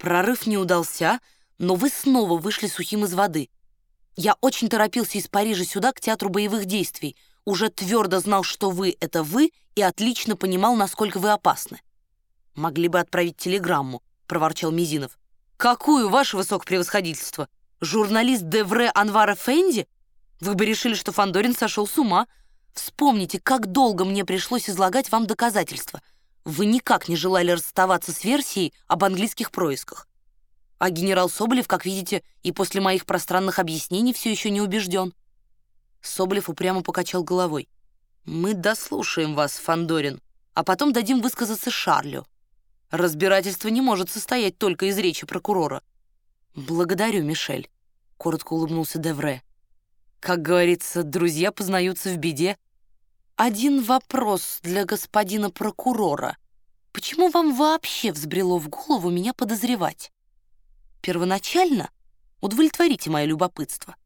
Прорыв не удался, но вы снова вышли сухим из воды. Я очень торопился из Парижа сюда, к театру боевых действий. Уже твердо знал, что вы — это вы, и отлично понимал, насколько вы опасны. «Могли бы отправить телеграмму», — проворчал Мизинов. «Какую, ваше высокопревосходительство? Журналист Девре Анвара Фенди? Вы бы решили, что Фандорин сошел с ума. Вспомните, как долго мне пришлось излагать вам доказательства. Вы никак не желали расставаться с версией об английских происках. А генерал Соболев, как видите, и после моих пространных объяснений все еще не убежден. Соболев упрямо покачал головой. «Мы дослушаем вас, Фандорин, а потом дадим высказаться Шарлю. Разбирательство не может состоять только из речи прокурора». «Благодарю, Мишель», — коротко улыбнулся Девре. «Как говорится, друзья познаются в беде». «Один вопрос для господина прокурора. Почему вам вообще взбрело в голову меня подозревать?» Первоначально удовлетворите мое любопытство».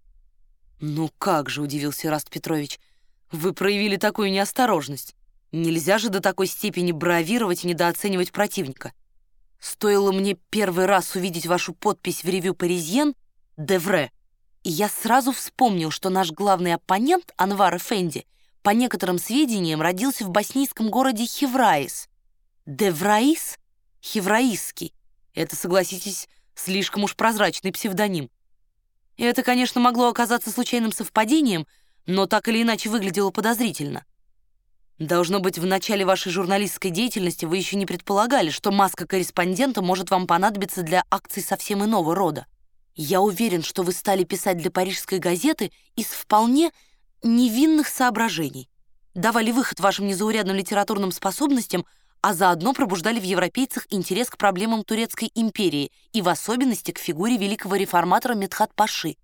«Ну как же», — удивился Раст Петрович, — «вы проявили такую неосторожность. Нельзя же до такой степени бравировать и недооценивать противника. Стоило мне первый раз увидеть вашу подпись в ревю «Паризьен» «Девре», и я сразу вспомнил, что наш главный оппонент, Анвар Эфенди, по некоторым сведениям, родился в боснийском городе Хевраис. Девраис — Хевраисский. Это, согласитесь, Слишком уж прозрачный псевдоним. И это, конечно, могло оказаться случайным совпадением, но так или иначе выглядело подозрительно. Должно быть, в начале вашей журналистской деятельности вы еще не предполагали, что маска корреспондента может вам понадобиться для акций совсем иного рода. Я уверен, что вы стали писать для парижской газеты из вполне невинных соображений. Давали выход вашим незаурядным литературным способностям — а заодно пробуждали в европейцах интерес к проблемам Турецкой империи и в особенности к фигуре великого реформатора Медхат Паши.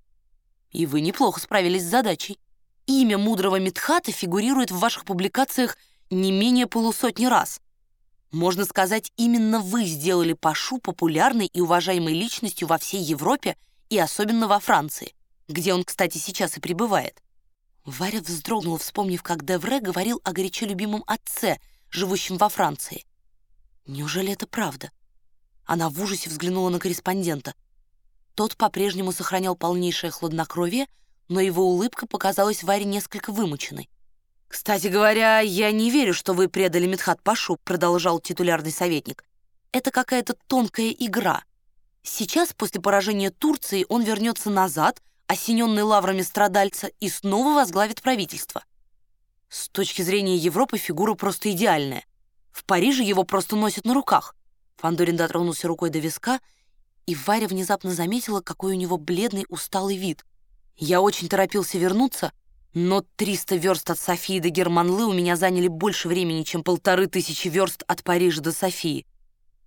И вы неплохо справились с задачей. Имя мудрого Медхата фигурирует в ваших публикациях не менее полусотни раз. Можно сказать, именно вы сделали Пашу популярной и уважаемой личностью во всей Европе и особенно во Франции, где он, кстати, сейчас и пребывает. Варя вздрогнула, вспомнив, как Девре говорил о горячо любимом отце — живущим во Франции. Неужели это правда? Она в ужасе взглянула на корреспондента. Тот по-прежнему сохранял полнейшее хладнокровие, но его улыбка показалась Варе несколько вымученной. «Кстати говоря, я не верю, что вы предали Медхат Пашу», продолжал титулярный советник. «Это какая-то тонкая игра. Сейчас, после поражения Турции, он вернется назад, осененный лаврами страдальца, и снова возглавит правительство. С точки зрения Европы фигура просто идеальная. В Париже его просто носят на руках. Фандорин дотронулся рукой до виска, и Варя внезапно заметила, какой у него бледный, усталый вид. Я очень торопился вернуться, но 300 верст от Софии до Германлы у меня заняли больше времени, чем полторы тысячи верст от Парижа до Софии.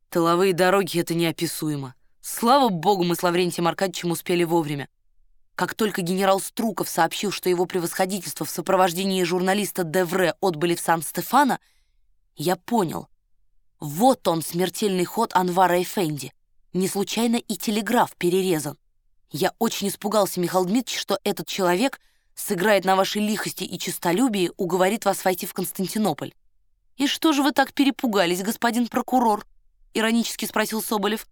Тыловые дороги — это неописуемо. Слава богу, мы с Лаврентием Аркадьевичем успели вовремя. Как только генерал Струков сообщил, что его превосходительство в сопровождении журналиста Девре отбыли в Сан-Стефано, я понял. Вот он, смертельный ход Анвара Эфенди. Не случайно и телеграф перерезан. Я очень испугался, Михаил Дмитриевич, что этот человек сыграет на вашей лихости и честолюбии, уговорит вас войти в Константинополь. «И что же вы так перепугались, господин прокурор?» — иронически спросил Соболев.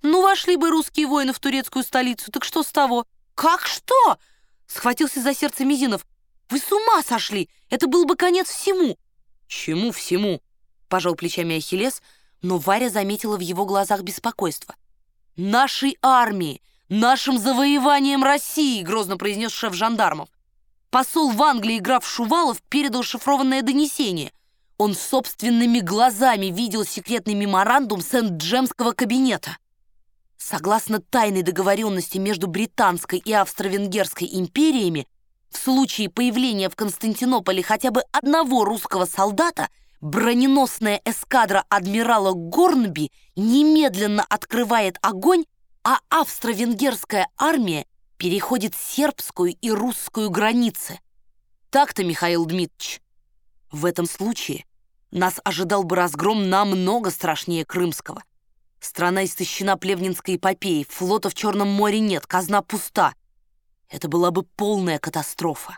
«Ну, вошли бы русские воины в турецкую столицу, так что с того?» «Как что?» — схватился за сердце Мизинов. «Вы с ума сошли! Это был бы конец всему!» «Чему всему?» — пожал плечами Ахиллес, но Варя заметила в его глазах беспокойство. «Нашей армии! Нашим завоеванием России!» — грозно произнес шеф жандармов. Посол в Англии, граф Шувалов, передал шифрованное донесение. Он собственными глазами видел секретный меморандум Сент-Джемского кабинета. Согласно тайной договоренности между Британской и Австро-Венгерской империями, в случае появления в Константинополе хотя бы одного русского солдата, броненосная эскадра адмирала Горнби немедленно открывает огонь, а австро-венгерская армия переходит сербскую и русскую границы. Так-то, Михаил Дмитриевич. В этом случае нас ожидал бы разгром намного страшнее крымского – Страна истощена плевнинской эпопеей, флота в Черном море нет, казна пуста. Это была бы полная катастрофа.